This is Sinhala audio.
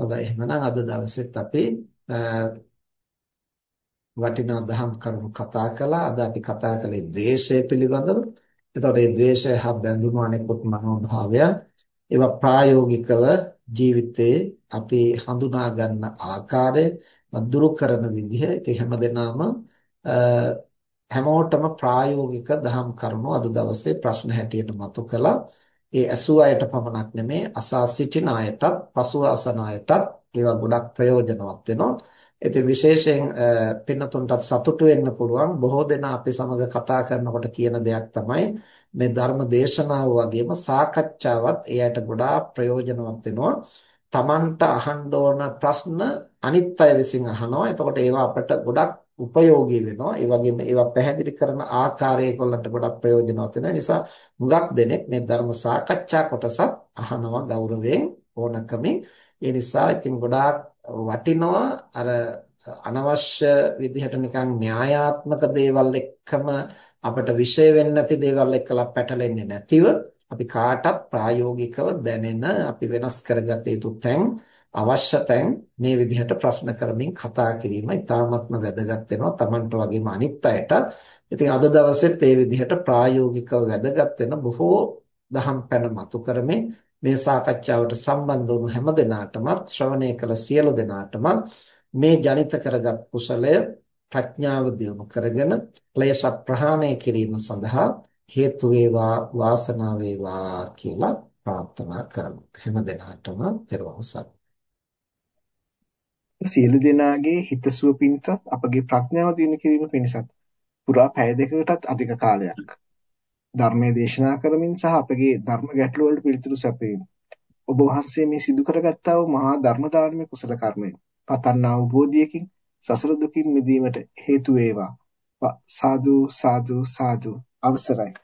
හොඳයි එහෙනම් අද දවසෙත් අපි වටිනා දහම් කරුණු කතා කළා. අද අපි කතා කළේ ද්වේෂය පිළිබඳව. එතකොට මේ ද්වේෂය හා බැඳුණු අනෙකුත් මනෝභාවයන් ඒවා ප්‍රායෝගිකව ජීවිතේ අපි හඳුනා ගන්න ආකාරය, දුරු කරන විදිහ, ඉතින් හැමදෙනාම හැමෝටම ප්‍රායෝගික දහම් කරුණු අද දවසේ ප්‍රශ්න හැටියට මතු කළා. ඒ ඇසූ අයට පමණක් නෙමේ අසා සිටින අයටත් පසුව අසන අයටත් ඒවා ගොඩක් ප්‍රයෝජනවත් වෙනවා. ඉතින් විශේෂයෙන් පින්නතුන්ටත් සතුටු වෙන්න පුළුවන් බොහෝ දෙනා අපි සමග කතා කරනකොට කියන දෙයක් තමයි මේ ධර්ම දේශනාව වගේම සාකච්ඡාවත් එයාට ගොඩාක් ප්‍රයෝජනවත් වෙනවා. Tamanට අහන්න ඕන ප්‍රශ්න අනිත් අය විසින් අහනවා. එතකොට ඒවා අපට ගොඩක් උපයෝගී වෙනවා. ඒ වගේම ඒවා පැහැදිලි කරන ආකාරය ඒගොල්ලන්ට ගොඩක් ප්‍රයෝජනවත් වෙනවා. නිසා හුඟක් දෙනෙක් මේ ධර්ම සාකච්ඡා කොටසත් අහනවා ගෞරවයෙන් ඕනකමින්. ඒ නිසා ඉතින් ගොඩාක් වටිනවා අර අනවශ්‍ය විදිහට නිකන් න්‍යායාත්මක දේවල් එක්කම අපිට විෂය වෙන්නේ නැති දේවල් එක්කලා පැටලෙන්නේ නැතිව අපි කාටත් ප්‍රායෝගිකව දැනෙන අපි වෙනස් කරගත යුතු තැන් අවශ්‍ය තැන් මේ විදිහට ප්‍රශ්න කරමින් කතා කිරීම ඉතාමත්ම වැදගත් වෙනවා Tamanට වගේම අනිත් අයටත්. ඉතින් අද දවසෙත් මේ විදිහට ප්‍රායෝගිකව වැදගත් වෙන බොහෝ දහම් පැන මතු කරමින් මේ සාකච්ඡාවට සම්බන්ධ වුණු හැම දෙනාටමත් ශ්‍රවණය කළ සියලු දෙනාටම මේ ජනිත කරගත් කුසලය ප්‍රඥාව දියුණු කරගෙන ක්ලේශ ප්‍රහාණය කිරීම සඳහා හේතු වේවා වාසනාව වේවා කියලා ප්‍රාර්ථනා කරමු. හැම දිනාටම තෙරුවන් සරණයි. සියලු දෙනාගේ හිතසුව පිණිසත් අපගේ ප්‍රඥාව දිනු කිරීම පිණිසත් පුරා පැය දෙකකටත් අධික කාලයක් ධර්මයේ දේශනා කරමින් සහ අපගේ ධර්ම ගැටළු වලට පිළිතුරු සැපයීම. ඔබ වහන්සේ මේ සිදු කරගත්තා වූ මහා ධර්ම දානමය කුසල කර්මය පතන්නා වූ බෝධියකින් සසර දුකින් මිදීමට හේතු වේවා. සාදු සාදු සාදු. අවසරයි.